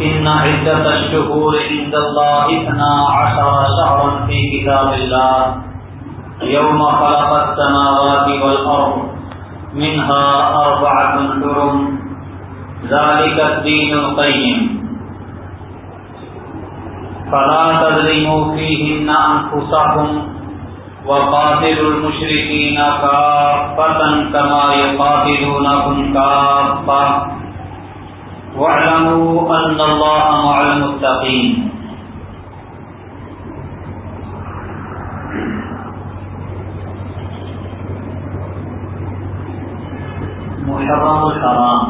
إن عدة الشهور عند الله اثنا عشر شهرا في كتاب الله. يوم خلق السماوات والأرض، منها أربعة حرم. ذلك الدين القيم. فلا تظلموا فيهن أنفسكم وقاتلوا المشركين كافة كما يقاتلونكم كافة. واعلموا أن الله مع المتقين. محرم الحرام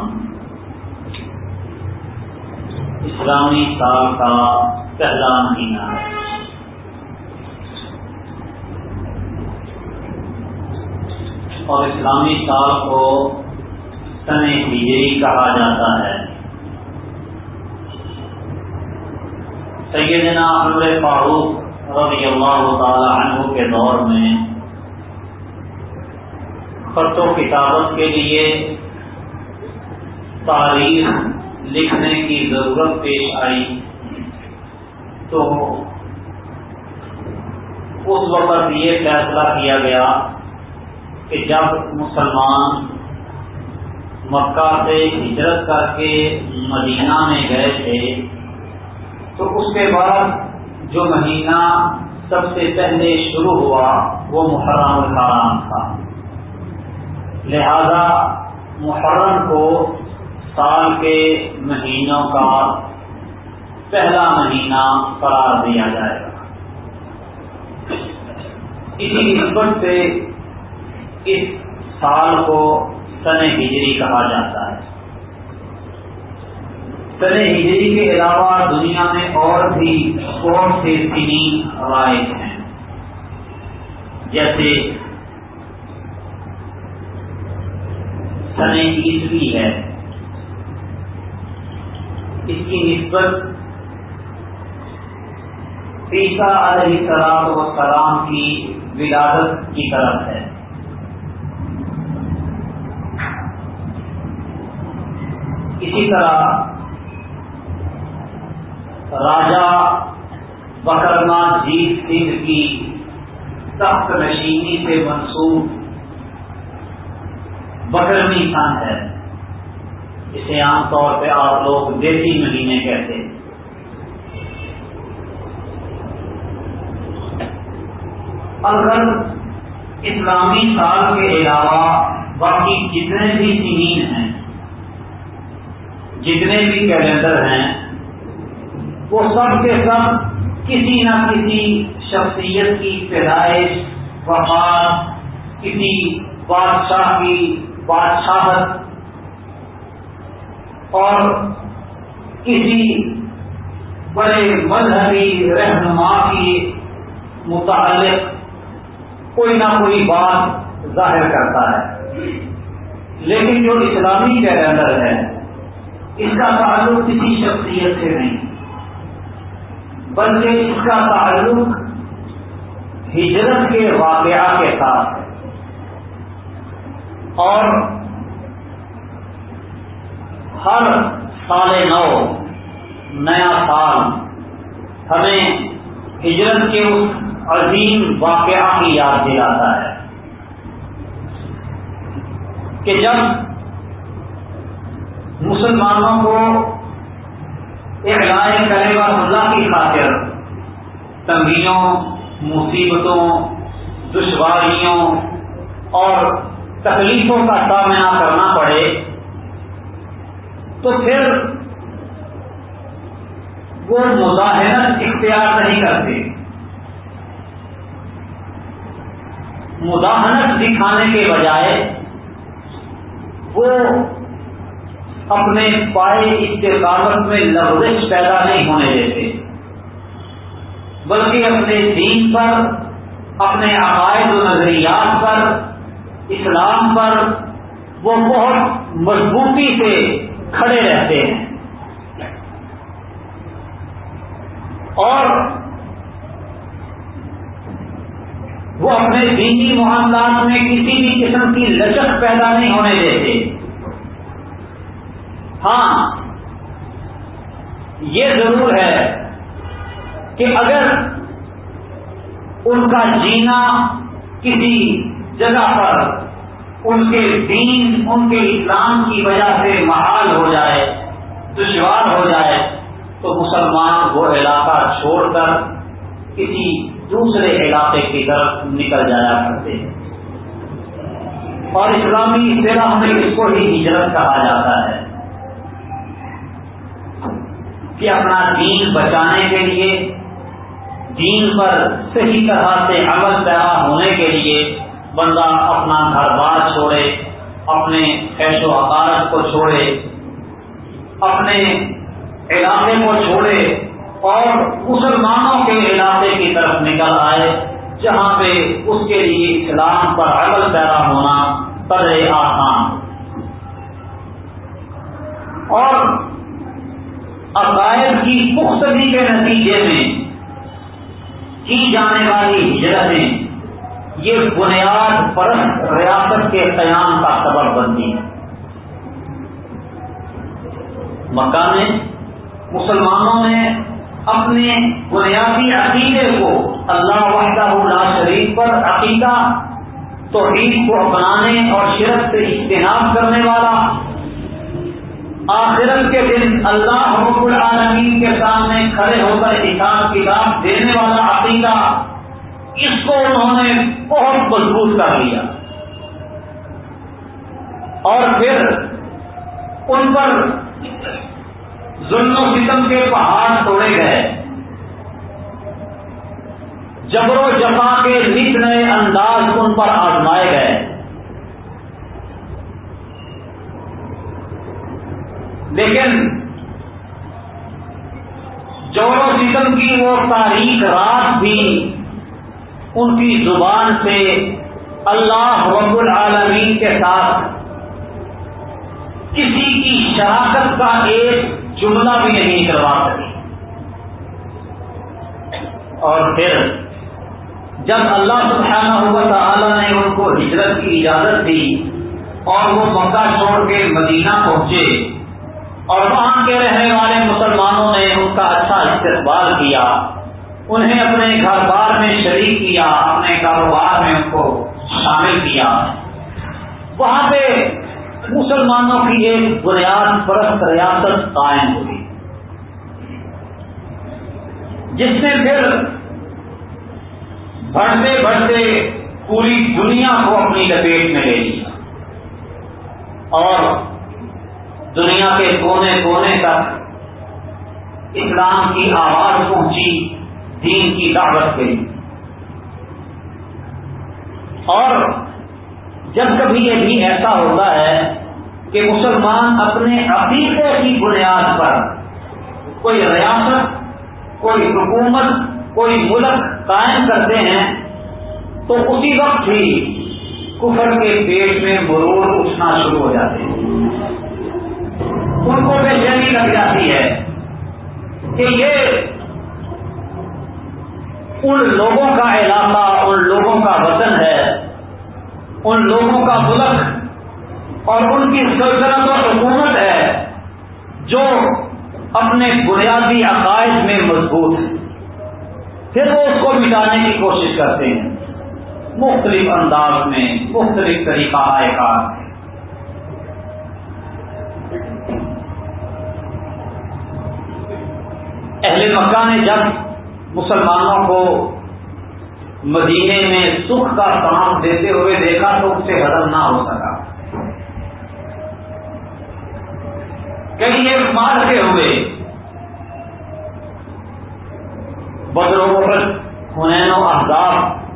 اسلامی سال کا پہلا مہینہ. ہے اور اسلامی سال کو سن ہجری کہا جاتا ہے. سیدنا عمر فاروق رضی اللہ تعالی عنہ کے دور میں خط و کتابت کے لیے تاریخ لکھنے کی ضرورت پیش آئی۔ تو اس وقت یہ فیصلہ کیا گیا کہ جب مسلمان مکہ سے ہجرت کر کے مدینہ میں گئے تھے تو اس کے بعد جو مہینہ سب سے پہلے شروع ہوا، وہ محرم الحرام تھا۔ لہذا محرم کو سال کے مہینوں کا پہلا مہینہ قرار دیا جائے گا۔ اسی نسبت سے اس سال کو سن ہجری کہا جاتا ہے۔ سن ہجری کے علاوہ دنیا میں اور بھی بہت سے سنی روایت ہیں؟ جیسے سن عیسوی ہے۔ اس کی نسبت عیسیٰ علیہ السلام و سلام کی ولادت کی طرف ہے۔ اسی طرح راجا بکرما جیت سنگھ کی تخت نشینی سے منسوب بکرمی سن ہے۔ اسے عام طور پہ آپ لوگ دیسی مہینے کہتے ہیں۔ اگر اسلامی سال کے علاوہ باقی جتنے بھی سنین ہیں، جتنے بھی کیلنڈر ہیں وہ سب کے سب کسی نہ کسی شخصیت کی پیدائش وفات کسی بادشاہ کی بادشاہت، اور کسی بڑے مذہبی رہنما کی متعلق کوئی نہ کوئی بات ظاہر کرتا ہے۔ لیکن جو اسلامی کیلنڈر ہے اس کا تعلق کسی شخصیت سے نہیں۔ بلکہ اس کا تعلق ہجرت کے واقعہ کے ساتھ ہے۔ اور ہر سال نو، نیا سال، ہمیں ہجرت کے اس عظیم واقعہ کی یاد دلاتا ہے کہ جب مسلمانوں کو اعلان کرے گا اللہ کی خاطر، تنگیوں، مصیبتوں، دشواریوں اور تکلیفوں کا سامنا کرنا پڑے تو پھر وہ مظاہرت اختیار نہیں کرتے۔ مداحنت دکھانے کے بجائے وہ اپنے پائے استقامت میں لفظ پیدا نہیں ہونے دیتے۔ بلکہ اپنے دین پر، اپنے عقائد و نظریات پر، اسلام پر وہ بہت مضبوطی سے کھڑے رہتے ہیں۔ اور وہ اپنے دینی معاملات میں کسی بھی قسم کی لچک پیدا نہیں ہونے دیتے۔ ہاں یہ ضرور ہے کہ اگر ان کا جینا کسی جگہ پر ان کے دین، ان کے اسلام کی وجہ سے محال ہو جائے، دشوار ہو جائے، تو مسلمان وہ علاقہ چھوڑ کر کسی دوسرے علاقے کی طرف نکل جایا کرتے ہیں۔ اور اسلامی اصطلاح میں اس کو ہی ہجرت کہا جاتا ہے۔ کہ اپنا دین بچانے کے لیے، دین پر صحیح طرح سے عمل پیرا ہونے کے لیے بندہ اپنا گھر بار چھوڑے، اپنے خیش و عقارت کو چھوڑے، اپنے علاقے کو چھوڑے اور مسلمانوں کے علاقے کی طرف نکل آئے، جہاں پہ اس کے لیے اسلام پر عمل پیدا ہونا قدر آسان اور عقائد کی پختگی کے نتیجے میں کی جانے والی ہجرتیں یہ بنیاد پرست ریاست کے قیام کا سبب بنتی ہے مکہ میں مسلمانوں نے اپنے بنیادی عقیدے کو اللہ وحدہ اللہ شریف پر عقیدہ، توحید کو اپنانے اور شرک سے اجتناب کرنے والا آخرت کے دن اللہ رب العالمین کے سامنے کھڑے ہو کر حساب کتاب دینے والا عقیدہ، اس کو انہوں نے بہت مضبوط کر لیا۔ اور پھر ان پر ظلم و ستم کے پہاڑ توڑے گئے۔ جبر و جفا کے نت نئے انداز ان پر آزمائے گئے۔ لیکن جور و ستم کی وہ تاریخ رات بھی ان کی زبان سے اللہ رب العالمین کے ساتھ کسی کی شراکت کا ایک جملہ بھی نہیں کروا سکی اور پھر جب اللہ سبحانہ ہوا تعالی نے ان کو ہجرت کی اجازت دی اور وہ مکہ چھوڑ کے مدینہ پہنچے اور وہاں کے رہنے والے مسلمانوں نے ان کا اچھا استقبال کیا، انہیں اپنے گھر بار میں شریک کیا، اپنے کاروبار میں ان کو شامل کیا۔ وہاں پہ مسلمانوں کی ایک بنیاد پرست ریاست قائم ہوئی، جس نے پھر بڑھتے بڑھتے پوری دنیا کو اپنی لپیٹ میں لے لیا۔ اور دنیا کے کونے کونے تک اسلام کی آواز پہنچی، دین کی دعوت گئی اور جب کبھی یہ بھی ایسا ہوتا ہے کہ مسلمان اپنے عقیدے کی بنیاد پر کوئی ریاست، کوئی حکومت، کوئی ملک قائم کرتے ہیں، تو اسی وقت ہی کفر کے پیٹ میں مرور اٹھنا شروع ہو جاتے ہیں۔ ان کو بے چینی لگ جاتی ہے کہ یہ ان لوگوں کا علاقہ، ان لوگوں کا وطن ہے، ان لوگوں کا ملک اور ان کی سلطنت اور حکومت ہے جو اپنے بنیادی عقائد میں مضبوط ہے۔ پھر وہ اس کو مٹانے کی کوشش کرتے ہیں۔ مختلف انداز میں مختلف طریقہ آئے کار اہل مکہ نے جب مسلمانوں کو مدینے میں سکھ کا کام دیتے ہوئے دیکھا تو اس سے نہ ہو سکا۔ کئی ایک مار کے ہوئے۔ بدر و حنین و احداب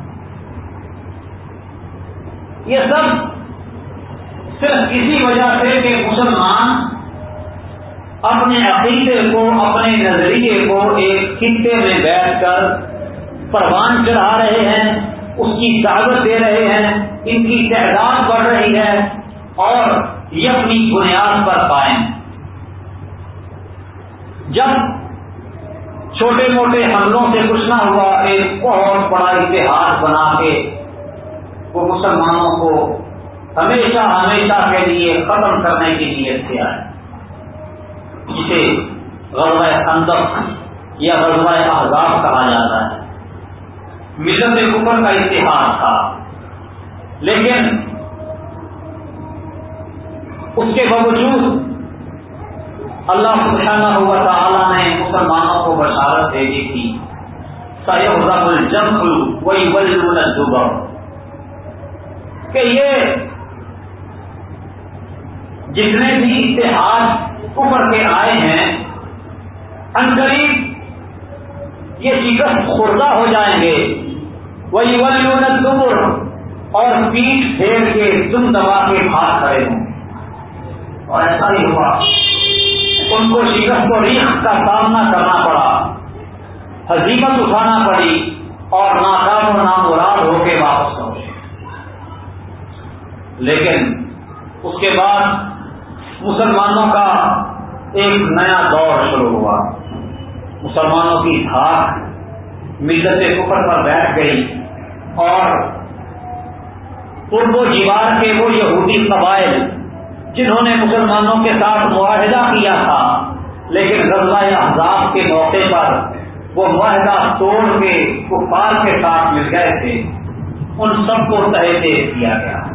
یہ سب صرف اسی وجہ سے کہ مسلمان اپنے عقیدے کو، اپنے نظریے کو ایک خطے میں بیٹھ کر پروان چڑھا رہے ہیں، اس کی دعوت دے رہے ہیں، ان کی تعداد بڑھ رہی ہے اور یہ اپنی بنیاد پر قائم۔ جب چھوٹے موٹے حملوں سے کچھ نہ ہوا، ایک بہت بڑا اتحاد بنا کے وہ مسلمانوں کو ہمیشہ ہمیشہ کے لیے ختم کرنے کے لیے آئے جسے غزوہ خندق یا غزوہ احزاب کہا جاتا ہے۔ ملت کفر کا اتحاد تھا۔ لیکن اس کے باوجود اللہ سبحانہ ہوا تعالیٰ نے مسلمانوں کو بشارت بھیجی تھی۔ سید الجم وہی ولی کہ یہ جتنے بھی اتحاد ابھر کے آئے ہیں قریب یہ شکست خوردہ ہو جائیں گے۔ وہی ولی دور اور پیٹ پھیر کے تم دبا کے بھاگ کھڑے ہوں۔ اور ایسا ہی ہوا۔ ان کو شکست و ریخ کا سامنا کرنا پڑا۔ حضیمت اٹھانا پڑی اور ناکام و نامراد ہو کے واپس پہنچے۔ لیکن اس کے بعد مسلمانوں کا ایک نیا دور شروع ہوا۔ مسلمانوں کی دھاک ملت کفر پر بیٹھ گئی اور پورو جیوار کے وہ یہودی قبائل جنہوں نے مسلمانوں کے ساتھ معاہدہ کیا تھا، لیکن غزہ احزاب کے موقع پر وہ معاہدہ توڑ کے، کفار کے ساتھ مل گئے تھے۔ ان سب کو تحریر کیا گیا۔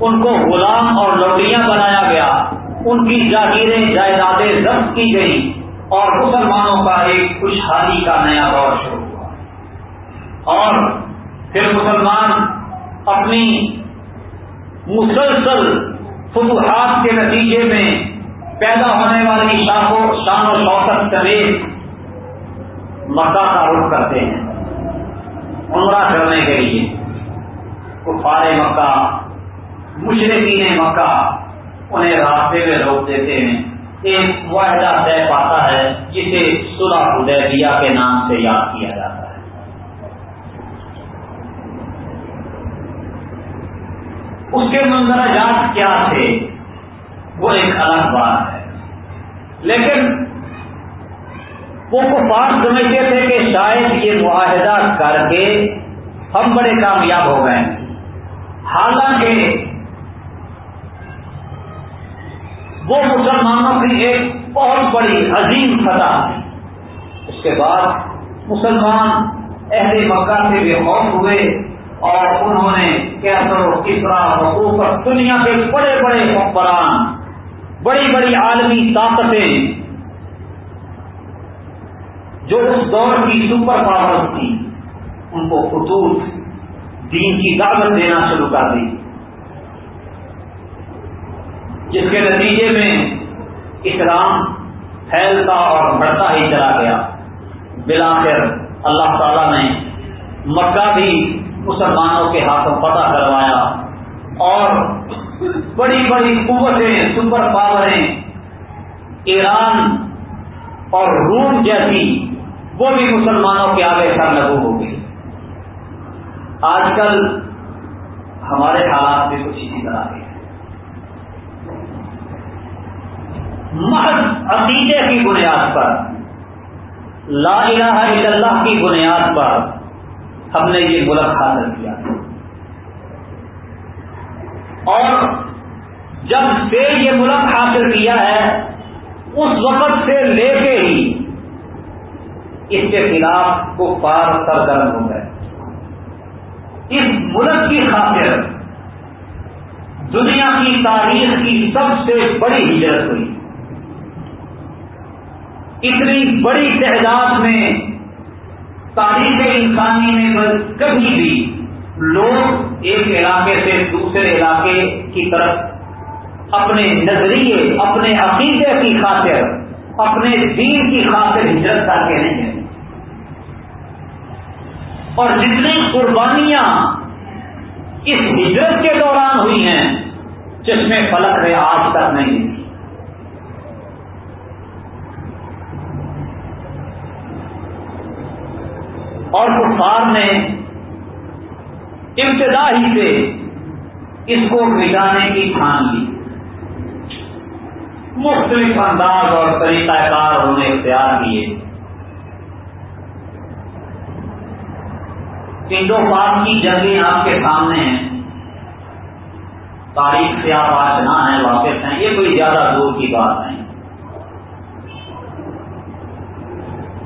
ان کو غلام اور لوڑیاں بنایا گیا۔ ان کی جاگیریں، جائیدادیں ضبط کی گئی اور مسلمانوں کا ایک خوشحالی کا نیا دور شروع ہوا۔ اور پھر مسلمان اپنی مسلسل فتوحات کے نتیجے میں پیدا ہونے والی شاخوں شان و شوقت سمیت مکہ کا رخ کرتے ہیں، عمرہ کرنے کے لیے۔ کفار مکہ مشرقین مکہ انہیں راستے میں روک دیتے ہیں۔ ایک واحدہ طے پاتا ہے جسے سلح حدیبیہ کے نام سے یاد کیا جاتا ہے۔ اس کے منظر کیا تھے؟ وہ ایک الگ بات ہے۔ لیکن وہ کفار سمجھتے تھے کہ شاید یہ معاہدہ کر کے ہم بڑے کامیاب ہو گئے۔ حالانکہ وہ مسلمانوں کی ایک بہت بڑی عظیم فتح تھی اس کے بعد مسلمان اہل مکہ سے بے خوف ہوئے اور انہوں نے کیسر کسرا اوپر دنیا کے بڑے بڑے حکمران بڑی بڑی عالمی طاقتیں جو اس دور کی سپر پاور تھی ان کو خطوط، دین کی دعوت دینا شروع کر دی۔ جس کے نتیجے میں اسلام پھیلتا اور بڑھتا ہی چلا گیا۔ بلاخر اللہ تعالی نے مکہ بھی مسلمانوں کے ہاتھوں پتہ کروایا اور بڑی بڑی قوتیں، سپر پاوریں ایران اور روم جیسی وہ بھی مسلمانوں کے آگے سر لگو ہو گئی۔ آج کل ہمارے حالات بھی کچھ اسی طرح کے محض عقیدے کی بنیاد پر، لا الہ الا اللہ کی بنیاد پر ہم نے یہ ملک حاصل کیا۔ اور جب سے یہ ملک حاصل کیا ہے، اس وقت سے لے کے ہی اس کے خلاف کو پار سرگرم ہو گئے۔ اس ملک کی خاطر دنیا کی تاریخ کی سب سے بڑی ہجرت ہوئی۔ اتنی بڑی تعداد میں تاریخ انسانی میں کبھی بھی لوگ ایک علاقے سے دوسرے علاقے کی طرف اپنے نظریے، اپنے عقیدے کی خاطر، اپنے دین کی خاطر ہجرت کر کے نہیں ہیں۔ اور جتنی قربانیاں اس ہجرت کے دوران ہوئی ہیں، جس میں فلک ہے آج تک نہیں۔ اور کفار نے ابتدا ہی سے اس کو مٹانے کی ٹھان لی۔ مختلف انداز اور طریقہ کار انہوں نے اختیار کیے۔ انڈو پاک کی جنگیں آپ کے سامنے ہیں۔ تاریخ سے آپ آج نہ ہیں واقف ہیں۔ یہ کوئی زیادہ دور کی بات نہیں۔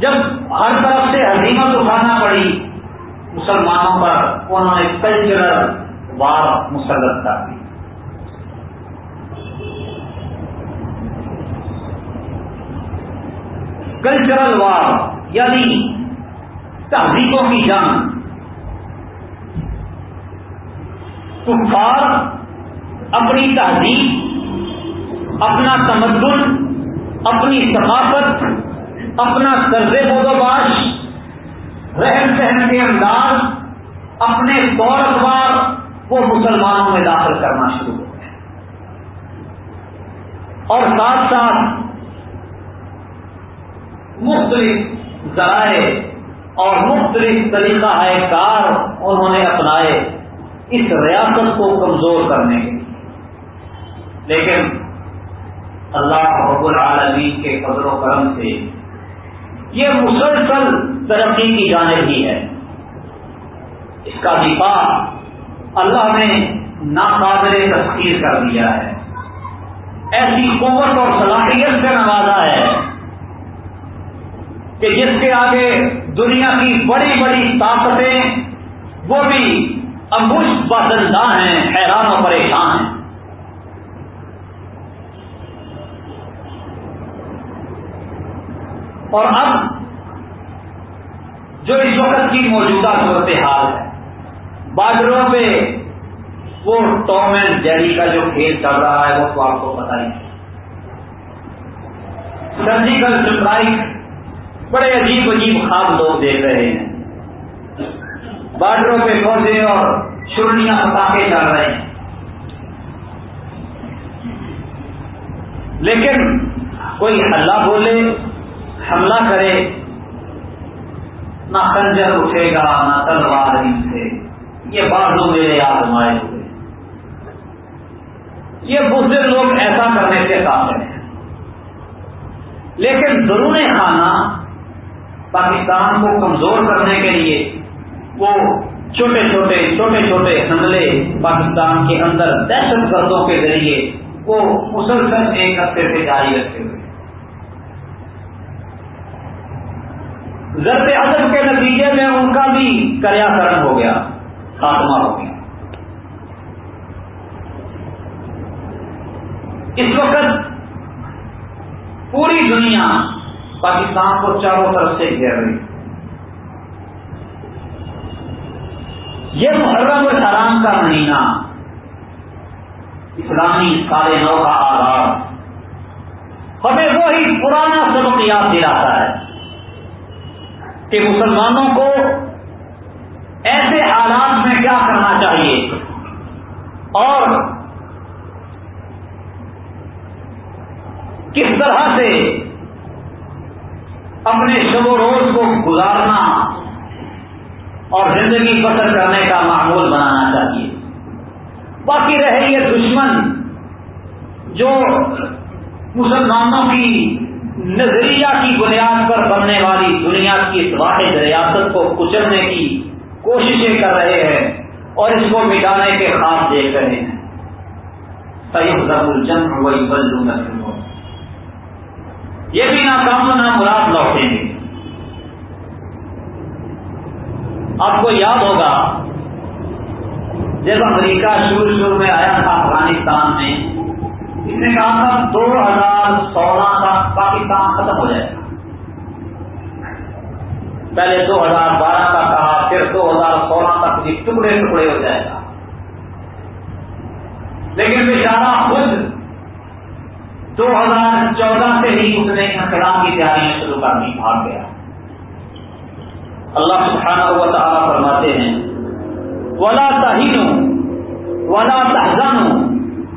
جب ہر طرف سے حدیمت اٹھانا پڑی، مسلمانوں پر انہوں نے کلچرل وار مسلط کر دی کلچرل وار یعنی تہذیبوں کی جنگ۔ کفار اپنی تہذیب، اپنا تمدن، اپنی ثقافت اپنا طرز بدوباش رہن سہن کے انداز، اپنے طور اخبار کو مسلمانوں میں داخل کرنا شروع ہو گئے۔ اور ساتھ ساتھ مختلف ذرائع اور مختلف طریقہ ہے کار انہوں نے اپنائے اس ریاست کو کمزور کرنے کے لیکن اللہ رب العالمین کے قدر و کرم سے یہ مسلسل ترقی کی جانب ہی ہے۔ اس کا دفاع اللہ نے ناقابل تسکیر کر دیا ہے۔ ایسی قوت اور صلاحیت سے نوازا ہے کہ جس کے آگے دنیا کی بڑی بڑی طاقتیں، وہ بھی امبوش بادندہ ہیں، حیران و پریشان ہیں۔ اور اب جو اس وقت کی موجودہ صورتحال ہے بارڈروں پہ وہ ٹام اینڈ جیری کا جو کھیل چل رہا ہے، وہ تو آپ کو پتا ہی سرجیکل اسٹرائک بڑے عجیب عجیب خواب لوگ دیکھ رہے ہیں۔ بارڈروں پہ پودے اور چرنیاں پٹاخے چل رہے ہیں۔ لیکن کوئی حلہ بولے حملہ کرے، نہ خنجر اٹھے گا، نہ تلوار ان سے یہ بازو میرے آزمائے ہوئے۔ یہ بزرگ لوگ ایسا کرنے سے قابل ہیں۔ لیکن ضرور خانہ پاکستان کو کمزور کرنے کے لیے وہ چھوٹے چھوٹے چھوٹے چھوٹے حملے پاکستان کے اندر دہشت گردوں کے ذریعے وہ مسلسل ایک ہفتے سے جاری رکھتے ہوئے۔ ضرب ادب کے نتیجے میں ان کا بھی کریا کرن ہو گیا، خاتمہ ہو گیا۔ اس وقت پوری دنیا پاکستان کو چاروں طرف سے گھیر رہی۔ یہ محرم الحرام کا مہینہ، اسلامی سارے نو کا آغاز۔ ہمیں وہی پرانا سبق یاد دلاتا ہے۔ کہ مسلمانوں کو ایسے حالات میں کیا کرنا چاہیے؟ اور کس طرح سے اپنے شب و روز کو گزارنا اور زندگی بسر کرنے کا معمول بنانا چاہیے؟ باقی رہے یہ دشمن جو مسلمانوں کی نظریہ کی بنیاد پر بننے والی دنیا کی واحد ریاست کو کچلنے کی کوششیں کر رہے ہیں اور اس کو مٹانے کے خواب دیکھ رہے ہیں۔ سید الجن وہی بلو یہ بھی ناکام نہ مراد لوٹیں گے۔ آپ کو یاد ہوگا، جب امریکہ شروع شروع میں آیا تھا افغانستان میں اس نے کہا تھا دو ہزار سولہ تک پاکستان ختم ہو جائے گا۔ پہلے دو ہزار بارہ کا کہا، پھر دو ہزار سولہ تک بھی ٹکڑے ٹکڑے ہو جائے گا۔ لیکن بیچارہ خود دو ہزار چودہ سے ہی اس نے انقلاب کی تیاریاں شروع کر دی، بھاگ گیا۔ اللہ سبحانہ و تعالیٰ فرماتے ہیں، ولا تہین ولا تحزن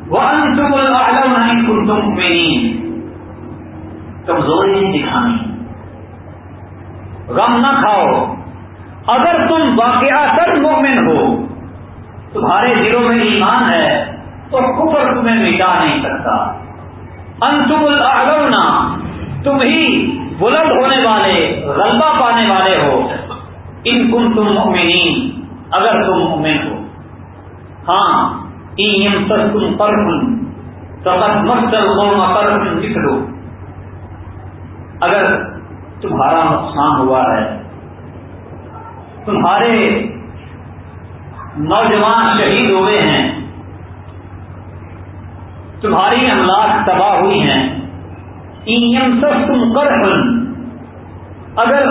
ون تم العلم نہیں کن تم میں کمزوری نہیں دکھانی غم نہ کھاؤ۔ اگر تم واقعات مومن ہو، تمہارے دلوں میں ایمان ہے، تو کفر تمہیں مٹا نہیں سکتا۔ انتم الاعلونا تم ہی بلند ہونے والے، غلبہ پانے والے ہو۔ ان کن تم مؤمنین، اگر تم مومن ہو۔ ہاں تم پر مستر قوم پر لکھ اگر تمہارا نقصان ہوا ہے، تمہارے نوجوان شہید ہوئے ہیں، تمہاری املاک تباہ ہوئی ہیں ایم سب تم کر اگر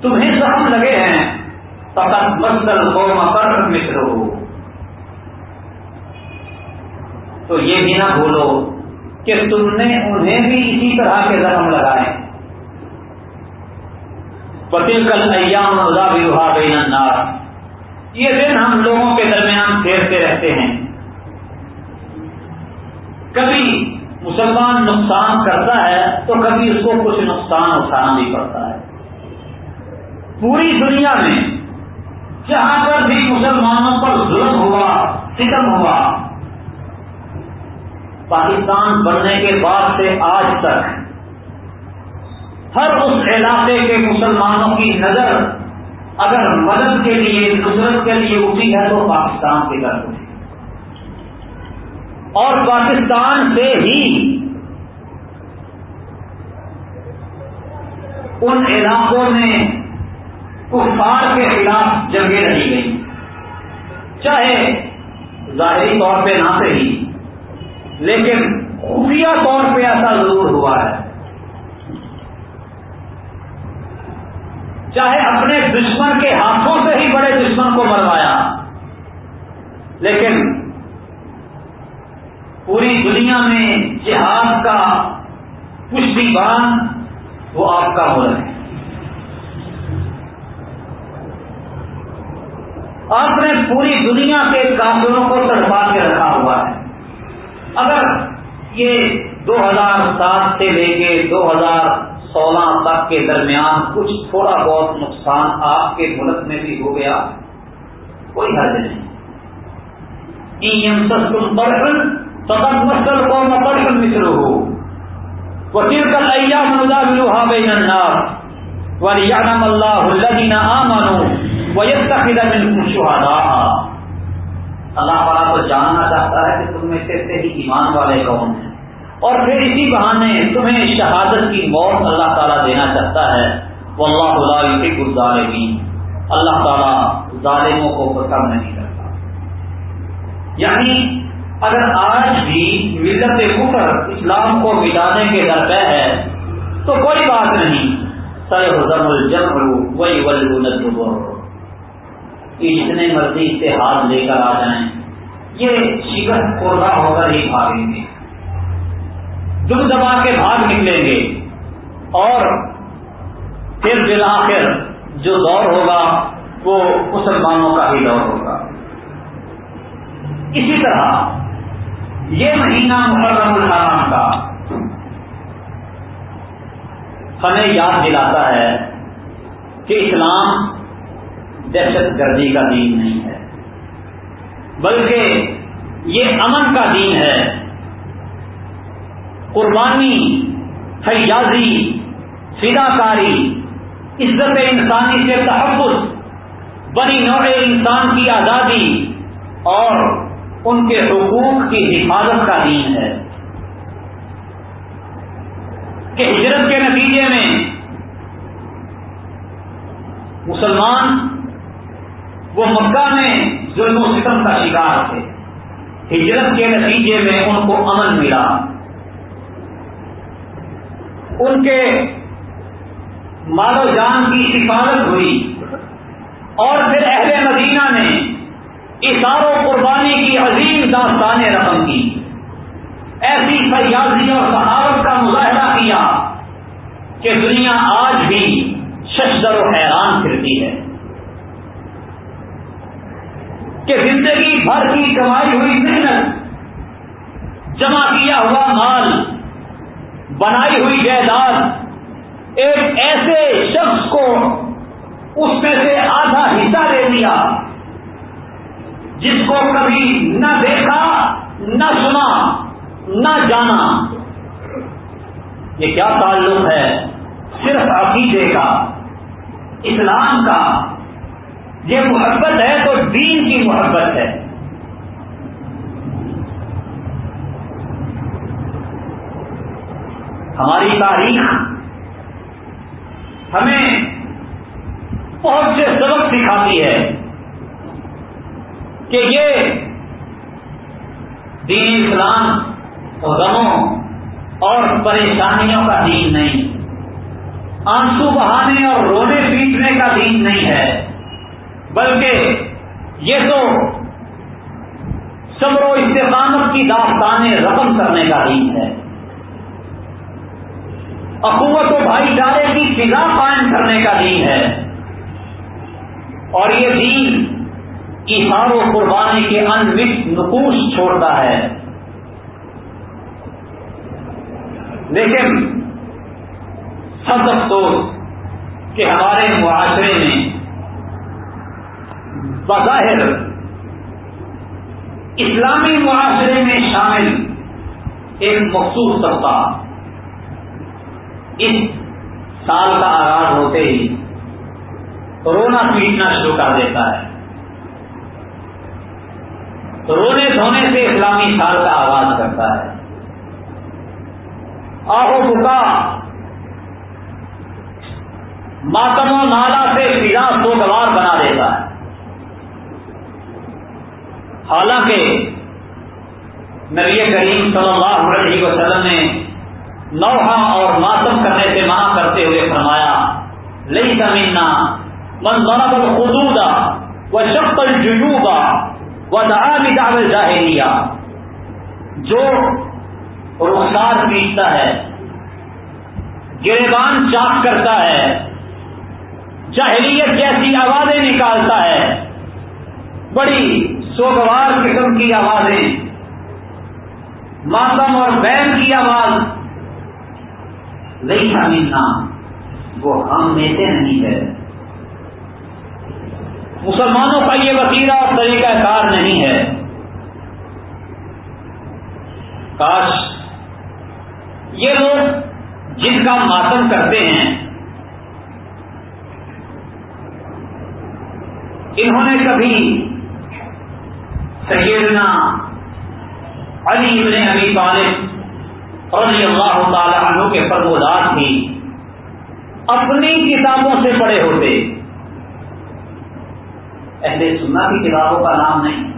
تمہیں سہم لگے ہیں، فقط بدل کو مکر متر ہو تو یہ بھی نہ بھولو کہ تم نے انہیں بھی اسی طرح کے زخم لگائے۔ پتیل کل ایام رضا بھی رہا یہ دن ہم لوگوں کے درمیان پھیرتے رہتے ہیں۔ کبھی مسلمان نقصان کرتا ہے تو کبھی اس کو کچھ نقصان اٹھانا بھی پڑتا ہے۔ پوری دنیا میں جہاں پر بھی مسلمانوں پر ظلم ہوا، ستم ہوا پاکستان بننے کے بعد سے آج تک ہر اس علاقے کے مسلمانوں کی نظر اگر مدد کے لیے، نصرت کے لیے اٹھی ہے تو پاکستان کی طرف اٹھی۔ اور پاکستان سے ہی ان علاقوں میں کفار کے خلاف جنگیں رہی گئی چاہے ظاہری طور پہ نہ صحیح لیکن خفیہ طور پہ ایسا ضرور ہوا ہے۔ چاہے اپنے دشمن کے ہاتھوں سے ہی بڑے دشمن کو مروایا، لیکن پوری دنیا میں جہاد کا پشتی بان وہ آپ کا ہو ہے۔ آپ نے پوری دنیا کے کافروں کو تڑپا کے رکھا ہوا ہے۔ اگر یہ دو ہزار سات سے لے کے دو ہزار سولہ تک کے درمیان کچھ تھوڑا بہت نقصان آپ کے ملک میں بھی ہو گیا، کوئی حد نہیں۔ تم مسل کو مکڑ مصر ہو وکیل کا لیا بین الناس۔ اللہ الذین آمنوا ویتخذ منکم شہداء۔ اللہ تعالیٰ تو جاننا چاہتا ہے کہ تم میں سے ہی ایمان والے کون ہیں۔ اور پھر اسی بہانے تمہیں شہادت کی موت اللہ تعالیٰ دینا چاہتا ہے۔ وہ اللہ لا يحب اللہ تعالیٰ ظالموں کو پسند نہیں کرتا۔ یعنی اگر آج بھی ملت کفر اسلام کو مٹانے کے درپے ہے، تو کوئی بات نہیں۔ سر حضم الجم وہی یہ جتنے مرضی اتحاد لے کر آ جائیں، یہ شکست خوردہ ہو کر ہی بھاگیں گے۔ دم دبا کے بھاگ نکلیں گے۔ اور پھر بالآخر جو دور ہوگا، وہ مسلمانوں کا ہی دور ہوگا۔ اسی طرح یہ مہینہ محرم الحرام کا ہمیں یاد دلاتا ہے کہ اسلام دہشت گردی کا دین نہیں ہے۔ بلکہ یہ امن کا دین ہے۔ قربانی حیازی فدا کاری عزت انسانی سے تحفظ بنی نوع انسان کی آزادی اور ان کے حقوق کی حفاظت کا دین ہے۔ کہ ہجرت کے نتیجے میں مسلمان وہ مکہ میں ظلم و ستم کا شکار تھے۔ ہجرت کے نتیجے میں ان کو امن ملا۔ ان کے مال و جان کی حفاظت ہوئی۔ اور پھر اہل مدینہ نے اشار و قربانی کی عظیم داستانیں رقم کی۔ ایسی فیاضی اور صحاوت کا مظاہرہ کیا کہ دنیا آج بھی ششدر و حیران پھرتی ہے۔ کہ زندگی بھر کی کمائی ہوئی محنت، جمع کیا ہوا مال، بنائی ہوئی جائیداد، ایک ایسے شخص کو اس میں سے آدھا حصہ دے دیا، جس کو کبھی نہ دیکھا، نہ سنا، نہ جانا۔ یہ کیا تعلق ہے؟ صرف عقیدے کا، اسلام کا۔ یہ محبت ہے تو دین کی محبت ہے۔ ہماری تاریخ ہمیں بہت سے سبق سکھاتی ہے کہ یہ دین اسلام غموں اور پریشانیوں کا دین نہیں، آنسو بہانے اور رونے پیٹنے کا دین نہیں ہے۔ بلکہ یہ تو صبر و استقامت کی داستانیں رقم کرنے کا دین ہے۔ اقوت و بھائی چارے کی فضا قائم کرنے کا دین ہے۔ اور یہ دین اشار و قربانی کے انوکھ نقوش چھوڑتا ہے۔ لیکن سب افسوس کہ ہمارے معاشرے میں بظاہر اسلامی معاشرے میں شامل ایک مخصوص طبقہ اس سال کا آغاز ہوتے ہی رونا پیٹنا شروع کر دیتا ہے۔ رونے دھونے سے اسلامی سال کا آغاز کرتا ہے۔ آہو بکا ماتم و نالا سے فضا سوگوار بنا دیتا ہے۔ حالانکہ نبی کریم صلی اللہ علیہ وسلم نے نوحا اور ماتم کرنے سے منع کرتے ہوئے فرمایا لئی زمینہ من ضرب الحدود و شق الجنوب و دعا دعوت ظاہریہ جو رخسار پیٹتا ہے، گریبان چاک کرتا ہے، جاہلیت جیسی آوازیں نکالتا ہے۔ بڑی سوگوار قسم کی آوازیں، ماتم اور بین کی آواز۔ نہیں سمجھنا وہ ہم میں سے نہیں ہے۔ مسلمانوں کا یہ وسیلہ اور طریقہ کار نہیں ہے۔ کاش یہ لوگ جن کا ماتم کرتے ہیں، انہوں نے کبھی سیدنا علی ابن ابی طالب رضی اللہ تعالی عنہ کے پرمودات بھی اپنی کتابوں سے پڑے ہوتے۔ اہل سننا کی کتابوں کا نام نہیں۔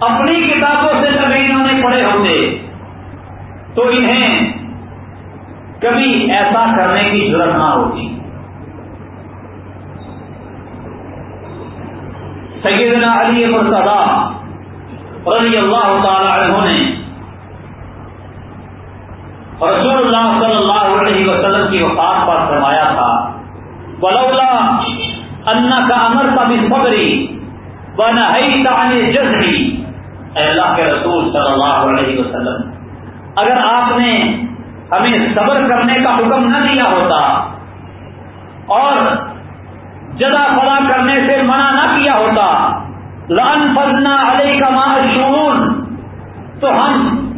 اپنی کتابوں سے کبھی انہوں نے پڑھے ہوتے، تو انہیں کبھی ایسا کرنے کی ضرورت نہ ہوتی۔ سیدنا علی مرتضی رضی اللہ تعالی عنہ نے رسول اللہ صلی اللہ علیہ وسلم کی وفات پر فرمایا تھا بلولا انا کا امر کا بھی فبری بنا جزری اے اللہ کے رسول صلی اللہ علیہ وسلم، اگر آپ نے ہمیں صبر کرنے کا حکم نہ دیا ہوتا اور جدا فلا کرنے سے منع نہ کیا ہوتا لان فضنا علیہ کا معشون تو ہم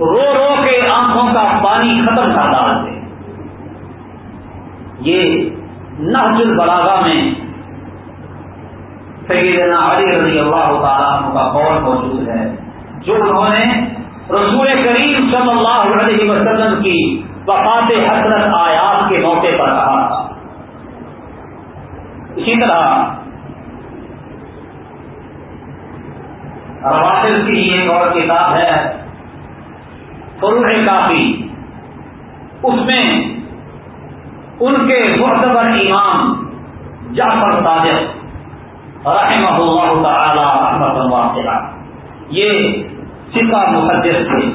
رو رو کے آنکھوں کا پانی ختم کر ڈالتے یہ نحج البلاغا میں سیدنا علی رضی اللہ تعالیٰ کا قول موجود ہے۔ جو انہوں نے رسول کریم صلی اللہ علیہ وسلم کی وفات حسرت آیات کے موقع پر کہا تھا۔ اسی طرح روافل کی ایک اور کتاب ہے فروح کافی۔ اس میں ان کے معتبر امام جعفر صادق رحمہ اللہ تعالی رحمت اللہ یہ سکا مقدس تھے۔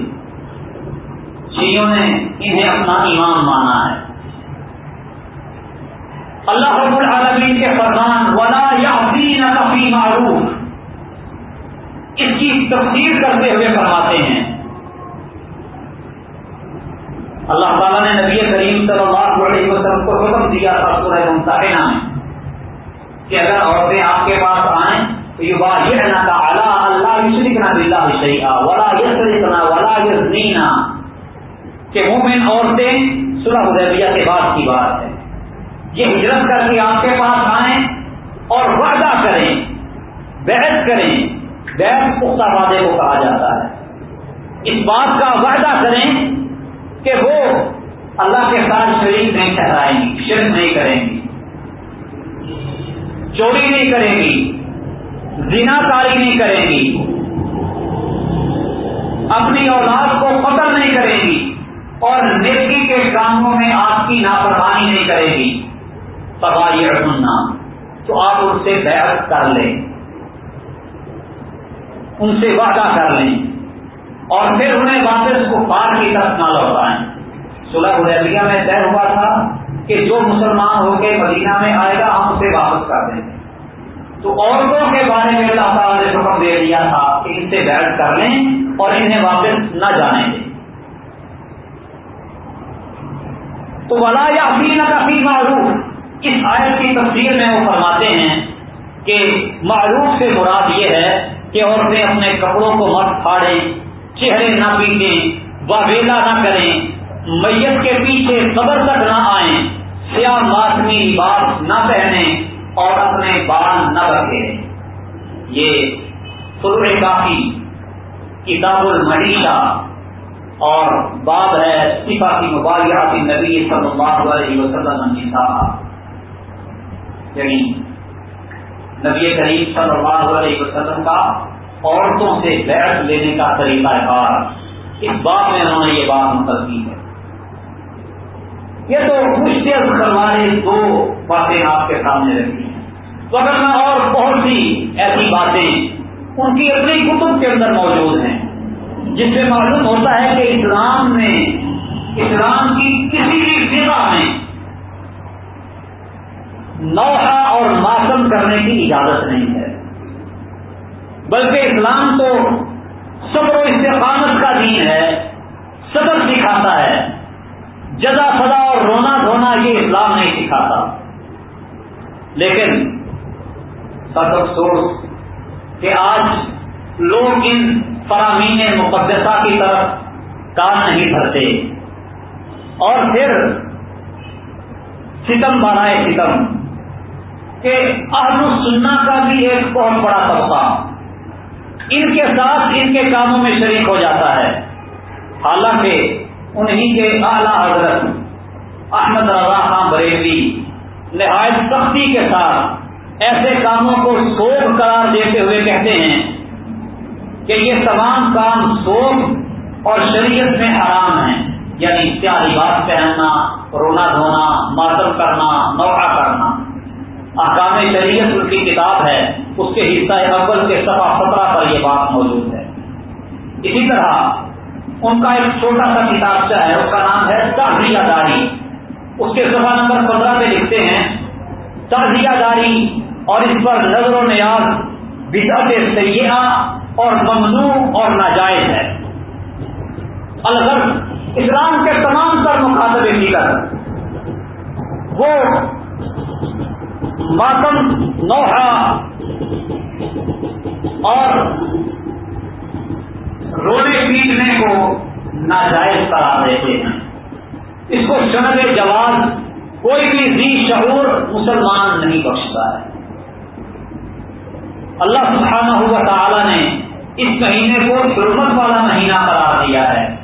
شیوں نے انہیں اپنا امام مانا ہے۔ اللہ رب العالمین کے فرمان، ولا یا کفی معروف اس کی تفصیل کرتے ہوئے فرماتے ہیں۔ اللہ تعالیٰ نے نبی کریم صلی اللہ علیہ وسلم کو حکم دیا تھا سورہ ممتحنہ میں کہ اگر عورتیں آپ کے پاس آئیں تو یہ بات یہ رہنا کا اللہ اللہ یشرکنا باللہ شیئا ولا یسرکنا ولا یزنینا۔ کہ مومن عورتیں سورہ حدیبیہ کے بعد کی بات ہے۔ یہ ہجرت کر کے آپ کے پاس آئیں اور وعدہ کریں، بحث کریں بحث پختہ وعدے کو کہا جاتا ہے۔ اس بات کا وعدہ کریں کہ وہ اللہ کے ساتھ شریک نہیں ٹھہرائیں گی، شرک نہیں کریں گی، چوری نہیں کرے گی، زنا کاری نہیں کرے گی، اپنی اولاد کو قتل نہیں کرے گی اور نیکی کے کاموں میں آپ کی ناپرواہی نہیں کرے گی۔ تباہی سننا تو آپ ان سے بیعت کر لیں۔ ان سے وعدہ کر لیں۔ اور پھر انہیں واپس کو پار کی طرف نہ لوٹائیں۔ سلح حدیبیہ میں طے ہوا تھا کہ جو مسلمان ہو کے مدینہ میں آئے گا، ہم اسے واپس کر دیں گے۔ تو عورتوں کے بارے میں اللہ تعالیٰ نے حکم دے دیا تھا کہ ان سے بیٹھ کر لیں اور انہیں واپس نہ جانے دیں۔ تو ولا یا کافی معروف۔ اس آیت کی تفصیل میں وہ فرماتے ہیں کہ معروف سے مراد یہ ہے کہ عورتیں اپنے کپڑوں کو مت پھاڑیں، چہرے نہ پیٹیں، واویلا نہ کریں، میت کے پیچھے قبر تک نہ آئیں، سیاہ ماسمی لباس نہ پہنیں اور اپنے بال نہ رکھے یہ فر کافی، کتاب المریشہ اور باب ہے صفا کی مباحثی نبی صلی اللہ علیہ وسلم یعنی نبی کریم صلی اللہ علیہ وسلم کا عورتوں سے بیٹھ لینے کا طریقہ کار۔ اس بات میں انہوں نے یہ بات مقدم کی ہے۔ یہ تو مشکل کروائے دو باتیں آپ کے سامنے رکھی ہیں۔ تو اگر میں اور بہت سی ایسی باتیں ان کی اپنی کتب کے اندر موجود ہیں، جس سے معلوم ہوتا ہے کہ اسلام میں، اسلام کی کسی بھی فضا میں نوحہ اور ماسم کرنے کی اجازت نہیں ہے۔ بلکہ اسلام تو صبر و استقامت کا دین ہے سبق سکھاتا ہے۔ جزا سزا اور رونا دھونا یہ اسلام نہیں سکھاتا۔ لیکن سب افسوس کہ آج لوگ ان فرامین مقدسہ کی طرف کام نہیں بھرتے۔ اور پھر ستم بنائے ستم۔ کہ اہل سننا کا بھی ایک بہت بڑا طبقہ ان کے ساتھ ان کے کاموں میں شریک ہو جاتا ہے۔ حالانکہ انہی کے اعلی حضرت احمد رضا خان بریلی نہایت سختی کے ساتھ ایسے کاموں کو سوکھ قرار دیتے ہوئے کہتے ہیں کہ یہ تمام کام سوکھ اور شریعت میں حرام ہیں یعنی سیاہی بات پہننا، رونا دھونا ماتم کرنا نوحہ کرنا احکام شریعت ان کی کتاب ہے، اس کے حصہ اول کے سفا سترہ پر یہ بات موجود ہے۔ اسی طرح ان کا ایک چھوٹا سا کتاب ہے، اس کا نام ہے تازیہ داری اس کے سفا نمبر پندرہ پہ لکھتے ہیں تازیہ داری اور اس پر نظر و نیاز، بدعت سیاح اور ممنوع اور ناجائز ہے۔ الغرض اسلام کے تمام تر مخاطب دیگر وہ ماتم نوحہ اور رونے پیٹنے کو ناجائز قرار دیتے ہیں۔ اس کو شنب جواز کوئی بھی زی شعور مسلمان نہیں بخشتا ہے۔ اللہ سبحانہ ہوا تعالی نے اس مہینے کو ضرورت والا مہینہ قرار دیا ہے۔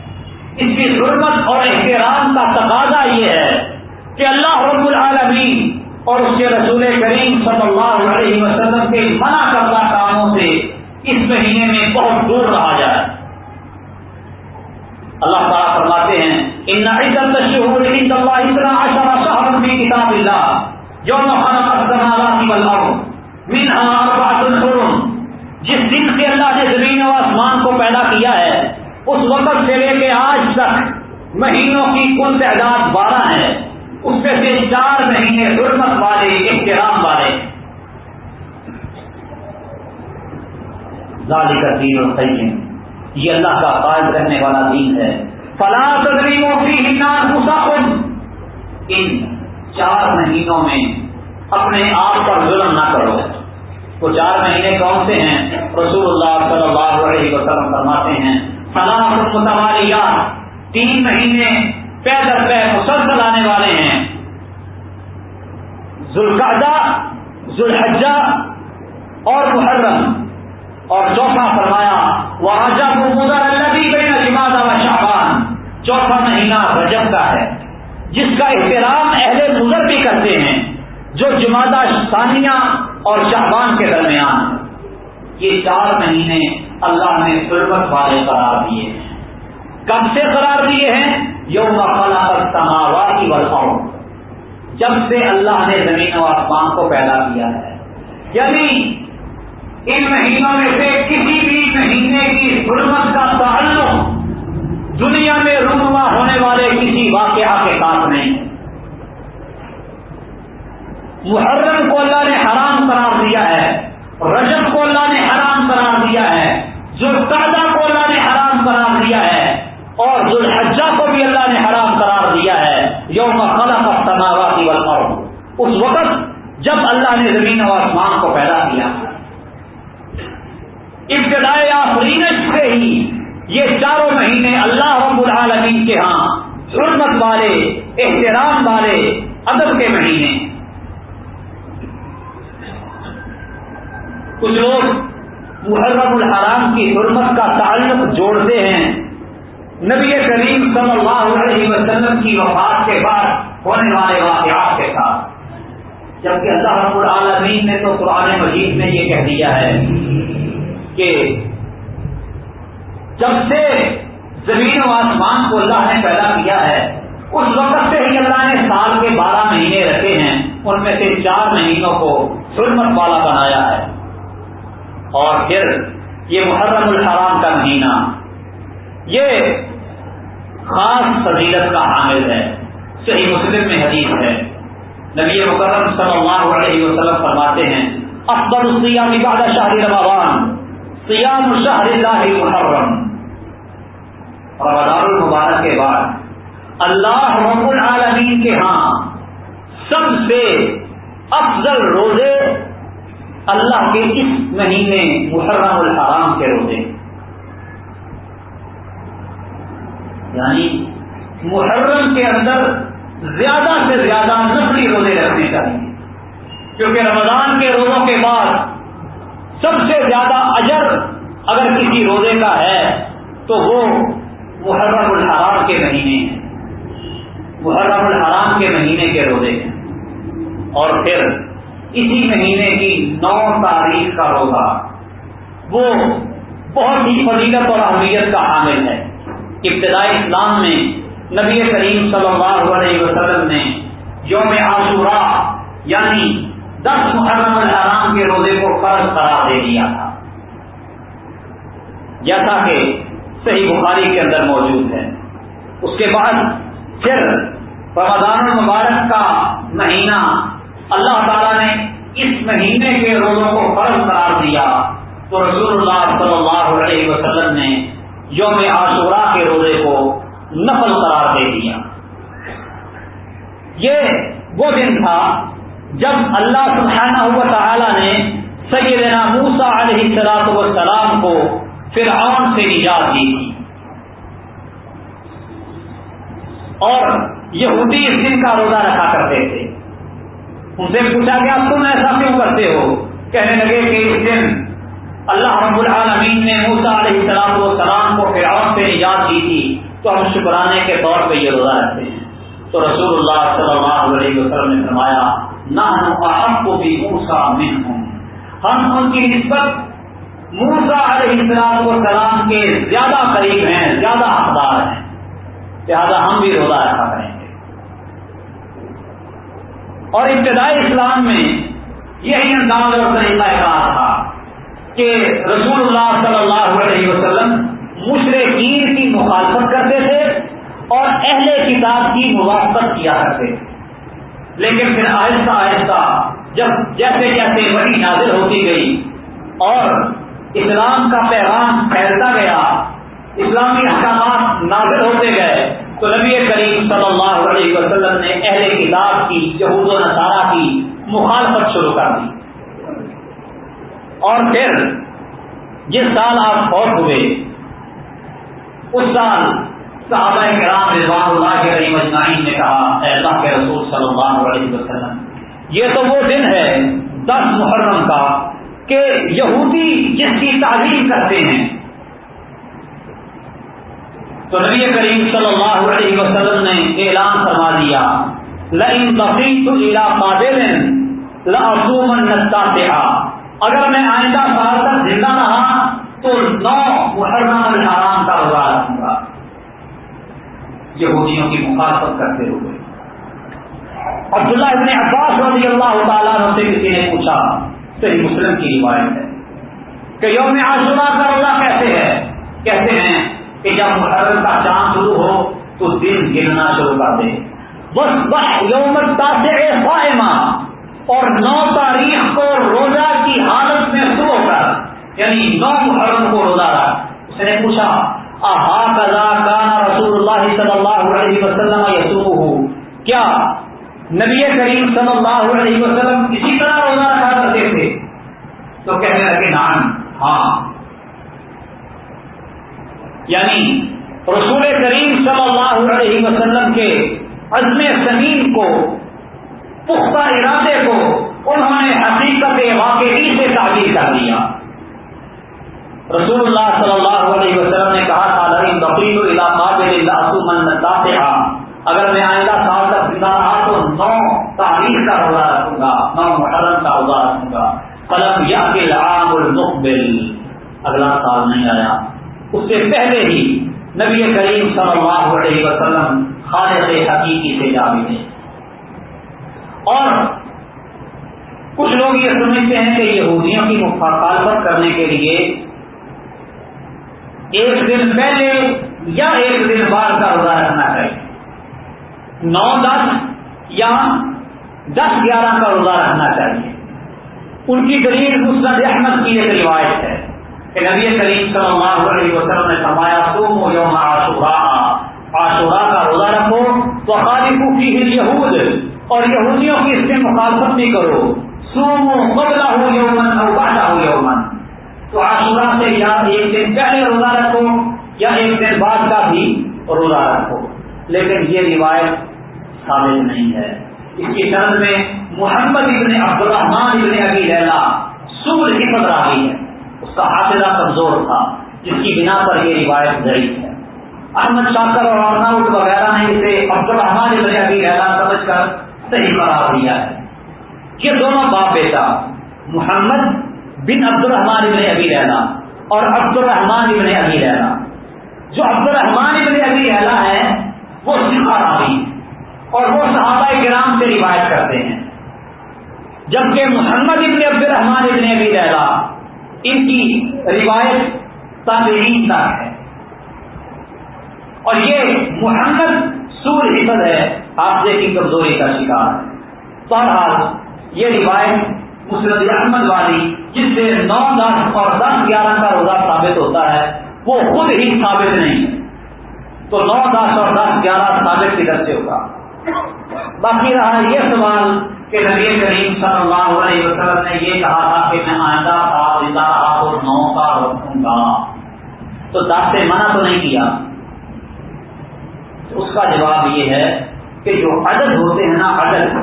اس کی ضرورت اور احترام کا تقاضا یہ ہے کہ اللہ رب العالمین اور اس کے رسول کریم صلی اللہ علیہ وسلم کے منع کردہ کاموں سے اس مہینے میں بہت دور رہا جائے۔ اللہ تعالیٰ فرماتے ہیں، ان کتاب اللہ جو جس دن سے اللہ نے زمین و آسمان کو پیدا کیا ہے، اس وقت سے لے کے آج تک مہینوں کی کل تعداد بارہ اس میں سے چار مہینے حرمت والے، احترام والے۔ ظالی کا دین اور صحیح یہ اللہ کا قائد رہنے والا دین ہے۔ فلاں تدریموں کی ہنار مسافر ان چار مہینوں میں اپنے آپ پر ظلم نہ کرو۔ وہ چار مہینے کون سے ہیں؟ رسول اللہ صلی اللہ علیہ وسلم فرماتے ہیں فلاں متوالیات تین مہینے پہ در پہ مسلسل آنے والے ہیں۔ ذوالقعدہ، ذوالحجہ اور محرم۔ اور چوتھا فرمایا وہ جب مدر اللہ بھی بین جماعت و چوتھا مہینہ رجب کا ہے۔ جس کا احترام اہل مضر بھی کرتے ہیں، جو جماعت ثانیہ اور شہبان کے درمیان۔ یہ چار مہینے اللہ نے ضرورت والے قرار دیے ہیں۔ کب سے قرار دیے ہیں یوم خلا سماواتی ورقاؤ جب سے اللہ نے زمین و آسمان کو پیدا کیا ہے۔ یعنی ان مہینوں میں سے کسی بھی مہینے کی حرمت کا تعلق دنیا میں رونما ہونے والے کسی واقعہ کے ساتھ نہیں۔ محرم کو اللہ نے حرام قرار دیا ہے۔ رجب کو اللہ نے حرام قرار دیا ہے۔ جو کو اللہ نے حرام قرار دیا ہے۔ اور ذوالحجہ کو بھی اللہ نے حرام قرار دیا ہے، یوم خلق السماوات والارض۔ اس وقت جب اللہ نے زمین و آسمان کو پیدا کیا۔ ابتدائی آفرین سے ہی یہ چاروں مہینے اللہ رب العالمین کے ہاں حرمت والے، احترام والے ادب کے مہینے۔ کچھ لوگ محرم الحرام کی حرمت کا تعلق جوڑتے ہیں۔ نبی کریم صلی اللہ علیہ وسلم کی وفات کے بعد ہونے والے واقعات کے ساتھ۔ جبکہ اللہ رب العالمین نے تو قرآن مجید میں یہ کہہ دیا ہے کہ جب سے زمین و آسمان کو اللہ نے پیدا کیا ہے، اس وقت سے ہی اللہ نے سال کے بارہ مہینے رکھے ہیں، ان میں سے چار مہینوں کو سرمت والا بنایا ہے۔ اور پھر یہ محرم الحرام کا مہینہ۔ یہ خاص فضیلت کا حامل ہے۔ صحیح مسلم میں حدیث ہے۔ نبی مکرم صلی اللہ علیہ وسلم فرماتے ہیں اکبر السیام بعد شاہ رمضان سیام شہر اللہ محرم. رمضان المبارک کے بعد، اللہ رب العالمین کے ہاں سب سے افضل روزے اللہ کے اس مہینے محرم الحرام کے روزے یعنی محرم کے اندر زیادہ سے زیادہ نسلی روزے رکھنے چاہیے۔ کیونکہ رمضان کے روزوں کے بعد سب سے زیادہ اجر اگر کسی روزے کا ہے تو وہ محرم الحرام کے مہینے ہیں۔ محرم الحرام کے مہینے کے روزے ہیں۔ اور پھر اسی مہینے کی نو تاریخ کا روزہ، وہ بہت ہی فضیلت اور اہمیت کا حامل ہے۔ ابتدائی اسلام میں نبی کریم صلی اللہ علیہ وسلم نے یوم عاشورہ یعنی دس محرم الحرام کے روزے کو فرض قرار دے دیا تھا۔ جیسا کہ صحیح بخاری کے اندر موجود ہے۔ اس کے بعد پھر رمضان المبارک کا مہینہ اللہ تعالیٰ نے اس مہینے کے روزوں کو فرض قرار دیا۔ تو رسول اللہ صلی اللہ علیہ وسلم نے یوم عاشورہ کے روزے کو نفل قرار دے دیا۔ یہ وہ دن تھا جب اللہ سبحانہ ہوا تعالی نے سیدنا موسا علیہ السلاط وسلام کو فرعون سے نجات دی تھی۔ اور یہودی اس دن کا روزہ رکھا کرتے تھے۔ ان سے پوچھا گیا تم ایسا کیوں کرتے ہو؟ کہنے لگے کہ اس دن اللہ رب العالمین نے موسا علیہ السلام و سلام کو فرعون سے نجات دی تھی، تو ہم شکرانے کے طور پہ یہ روزہ رکھتے ہیں۔ تو رسول اللہ صلی اللہ علیہ وسلم نے فرمایا نہ کو بھی موسا من ہوں ہم ان کی نسبت موسا علیہ السلام و سلام کے زیادہ قریب ہیں، زیادہ حقدار ہیں۔ لہٰذا ہم بھی روزہ رکھا کریں گے۔ اور ابتدائی اسلام میں یہی انداز اور طریقہ کار تھا۔ کہ رسول اللہ صلی اللہ علیہ وسلم مشرقین کی مخالفت کرتے تھے اور اہل کتاب کی موافقت کیا کرتے تھے۔ لیکن پھر آہستہ آہستہ جب جیسے جیسے بڑی نازل ہوتی گئی اور اسلام کا پیغام پھیلتا گیا، اسلامی احکامات نازل ہوتے گئے، تو نبی کریم صلی اللہ علیہ وسلم نے اہل کتاب کی، یہود و نصارہ کی مخالفت شروع کر دی۔ اور پھر جس سال آپ فوت ہوئے، اس سال صحابہ کرام رضوان اللہ کے علی مجمعین نے کہا، اے اللہ کے رسول صلی اللہ علیہ وسلم، یہ تو وہ دن ہے دس محرم کا کہ یہودی جس کی تعلیم کرتے ہیں۔ تو نبی کریم صلی اللہ علیہ وسلم نے اعلان فرما دیا، لئن بقیت الى قابل لاسومن نستا اگر میں آئندہ سال تک زندہ رہا تو نو محرم الحرام کا روزہ رکھوں گا۔ یہودیوں کی مخالفت کرتے ہوئے۔ عبداللہ ابن عباس رضی اللہ تعالیٰ سے کسی نے پوچھا، صحیح مسلم کی روایت ہے کہ یوم عاشورہ کا روزہ کیسے ہے؟ کہتے ہیں کہ جب محرم کا چاند شروع ہو تو دن گرنا شروع کر دے۔ بس بس یوم فائمہ اور نو تاریخ کو روزہ کی حالت میں شروع کر یعنی نو محرم کو روزہ رکھ اس نے پوچھا، آہا کزا کانا رسول اللہ صلی اللہ علیہ وسلم یسوع کیا نبی کریم صلی اللہ علیہ وسلم اسی طرح روزہ رکھا کرتے تھے؟ تو کہنے لگے نان ہاں۔ یعنی رسول کریم صلی اللہ علیہ وسلم کے عزم سمین کو پختہ ارادے کو انہوں نے حقیقت واقعی سے تعبیر کر دیا رسول اللہ صلی اللہ علیہ وسلم نے کہا تھا بقیر علاقہ اگر میں آئندہ سال تک زندہ رہا تو نو تاریخ کا روزہ رکھوں گا، نو محرم کا روزہ رکھوں گا۔ قلم یا المقبل۔ اگلا سال نہیں آیا۔ اس سے پہلے ہی نبی کریم صلی اللہ علیہ وسلم خالد حقیقی سے جا ملے اور کچھ لوگ یہ سمجھتے ہیں کہ یہودیوں کی مخالفت کرنے کے لیے ایک دن پہلے یا ایک دن بعد کا روزہ رکھنا چاہیے۔ نو دس یا دس گیارہ کا روزہ رکھنا چاہیے۔ ان کی دلیل مسند احمد کی ایک روایت ہے کہ نبی کریم صلی اللہ علیہ وسلم نے فرمایا تم یوم آشورا آشورا کا روزہ رکھو تو خالف کی یہود اور یہودیوں کی اس سے مخالفت نہیں کرو۔ سومو قبلہ ہو یومن اور باٹا ہو یومن تو آشورا سے یا ایک دن پہلے روزہ رکھو یا ایک دن بعد کا بھی روزہ رکھو۔ لیکن یہ روایت ثابت نہیں ہے۔ اس کی طرف میں محمد ابن عبد الرحمان ابن ابی لیلا سور کی پتہ رہی ہے۔ اس کا حافظہ کمزور تھا۔ جس کی بنا پر یہ روایت ضعیف ہے۔ احمد شاکر اور آرناؤٹ وغیرہ نے اسے عبد الرحمان ابن ابی لیلا سمجھ کر صحیح قرار دیا ہے۔ یہ دونوں باپ بیٹا، محمد بن عبد الرحمان ابن ابی لیلا اور عبد الرحمان ابن ابی لیلا جو عبد الرحمان ابن ابی لیلا ہے وہ سکھا راوی اور وہ صحابہ کرام سے روایت کرتے ہیں۔ جبکہ محمد ابن عبد الرحمان ابن ابی لیلا ان کی روایت تابعین تک ہے۔ اور یہ محمد سور حفظ ہے، آپ سے کی کمزوری کا شکار۔ ہے بہرحال، یہ روایت مسرت احمد والی، جس سے نو دس اور دس گیارہ کا روزہ ثابت ہوتا ہے، وہ خود ہی ثابت نہیں۔ ہے تو نو دس اور دس گیارہ ثابت کدھر سے ہوگا۔ باقی رہا یہ سوال کہ نبی کریم صلی اللہ علیہ وسلم نے یہ کہا تھا کہ میں آئندہ زندہ رہا تو نو کا رکھوں گا۔ تو دس سے منع تو نہیں کیا۔ اس کا جواب یہ ہے کہ جو عدد ہوتے ہیں نا عدد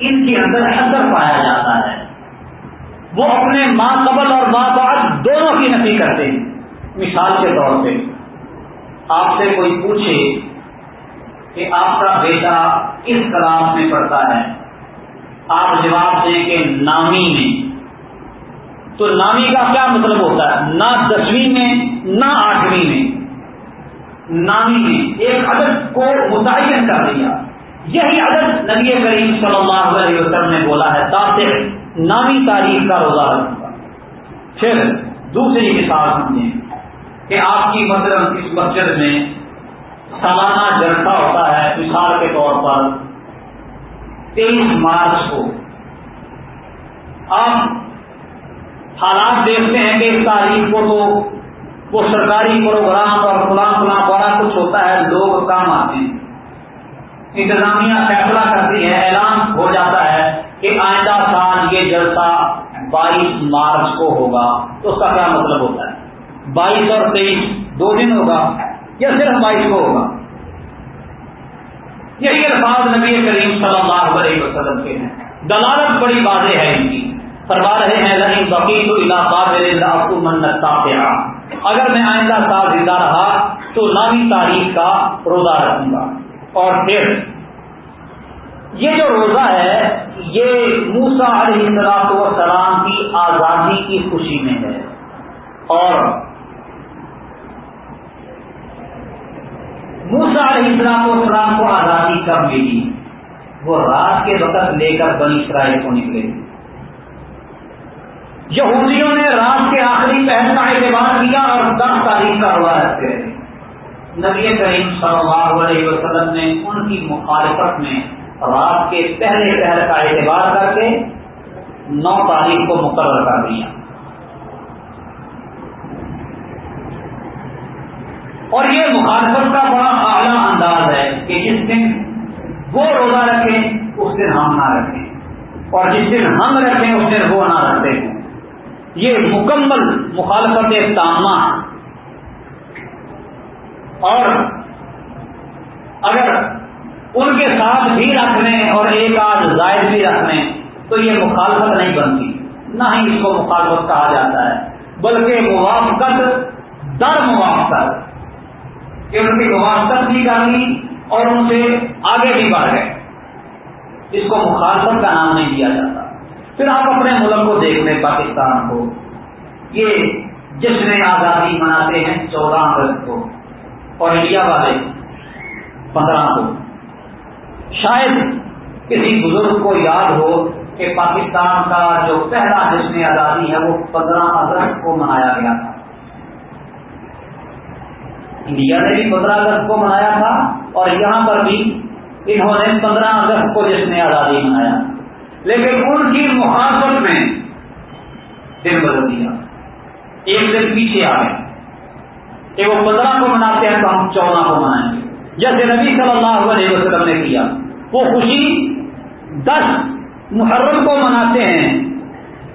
ان کے اندر اثر پایا جاتا ہے۔ وہ اپنے ماں قبل اور ماں بعد دونوں کی نفی کرتے ہیں۔ مثال کے طور پہ، آپ سے کوئی پوچھے کہ آپ کا بیٹا کس کلاس میں پڑھتا ہے۔ آپ جواب دیں کہ نامی میں۔ تو نامی کا کیا مطلب ہوتا ہے؟ نہ دسویں میں، نہ آٹھویں میں۔ نامی میں ایک عدد کو متعین کر دیا۔ یہی عدد نبی کریم صلی اللہ علیہ وسلم نے بولا ہے، تاثر، نامی تاریخ کا روزہ رکھوں پھر دوسری مثال سمجھیں کہ آپ کی مطلب اس مسجد میں سالانہ جلسہ ہوتا ہے مثال کے طور پر تیئیس مارچ کو۔ آپ حالات دیکھتے ہیں کہ اس تاریخ کو تو وہ سرکاری پروگرام اور فلاں فلاں بڑا کچھ ہوتا ہے، لوگ کام آتے ہیں۔ انتظامیہ فیصلہ کرتی ہے، اعلان ہو جاتا ہے کہ آئندہ سال یہ جلسہ بائیس مارچ کو ہوگا۔ تو اس کا کیا مطلب ہوتا ہے؟ بائیس اور تیئیس، دو دن ہوگا یا صرف بائیس کو ہوگا؟ یہی الفاظ نبی کریم صلی اللہ علیہ وسلم کے ہیں۔ دلالت بڑی واضح ہے ان کی۔ فرما رہے ہیں اگر میں آئندہ سال زندہ رہا تو نامی تاریخ کا روزہ رکھوں گا۔ اور پھر یہ جو روزہ ہے، یہ موسا علیہ السلاط والسلام کی آزادی کی خوشی میں ہے۔ اور موسا علیہ السلاط والسلام کو آزادی کب ملی؟ وہ رات کے وقت لے کر بنی اسرائیل کو نکلے۔ یہودیوں نے رات کے آخری پہل کا اعتبار کیا اور دس تاریخ کا ہوا رکھتے نبی کریم صلی اللہ علیہ وسلم نے ان کی مخالفت میں رات کے پہلے پہر کا اعتبار کر کے نو تاریخ کو مقرر کر دیا۔ اور یہ مخالفت کا بڑا اعلیٰ انداز ہے کہ جس دن وہ روزہ رکھیں، اس دن ہم نہ رکھیں۔ اور جس دن ہم رکھیں، اس دن وہ نہ رکھتے۔ ہیں یہ مکمل مخالفت تامہ اور اگر ان کے ساتھ بھی رکھ لیں اور ایک آدھ زائد بھی رکھ لیں تو یہ مخالفت نہیں بنتی۔ نہ ہی اس کو مخالفت کہا جاتا ہے، بلکہ موافقت، در موافقت۔ کہ ان کی موافقت بھی کر لی اور ان سے آگے بھی بڑھ گئے۔ اس کو مخالفت کا نام نہیں دیا جاتا۔ پھر آپ اپنے ملک کو دیکھ لیں پاکستان کو، یہ جشن آزادی مناتے ہیں چودہ اگست کو، اور انڈیا والے پندرہ کو۔ شاید کسی بزرگ کو یاد ہو کہ پاکستان کا جو پہلا جشن آزادی ہے، وہ پندرہ اگست کو منایا گیا تھا۔ انڈیا نے بھی پندرہ اگست کو منایا تھا، اور یہاں پر بھی انہوں نے پندرہ اگست کو جشن آزادی منایا۔ لیکن ان کی مخالفت میں دن بدل دیا۔ ایک دن پیچھے آ گئے۔ کہ وہ پندرہ کو مناتے ہیں تو ہم چودہ کو منائیں۔ گے جیسے نبی صلی اللہ علیہ وسلم نے کیا۔ وہ خوشی دس محرم کو مناتے ہیں،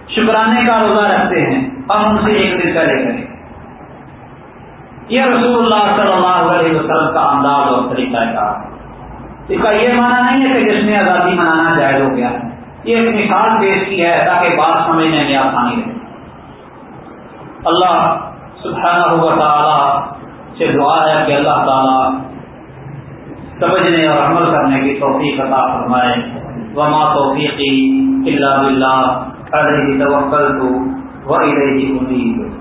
شکرانے کا روزہ رکھتے ہیں ہم ان سے ایک دن پہلے کریں۔ یہ رسول اللہ صلی اللہ علیہ وسلم کا انداز اور طریقہ کا اس کا یہ معنی نہیں ہے کہ جس میں آزادی منانا جائز ہو گیا۔ یہ ایک مثال پیش کی ہے تاکہ بات سمجھنے میں آسانی رہے۔ اللہ سبحانہ ہوا تعالی سے دعا ہے کہ اللہ تعالی سمجھنے اور عمل کرنے کی توفیق عطا فرمائے۔ وما توفیقی اللہ بلّہ علیہ توکل تو وہ امید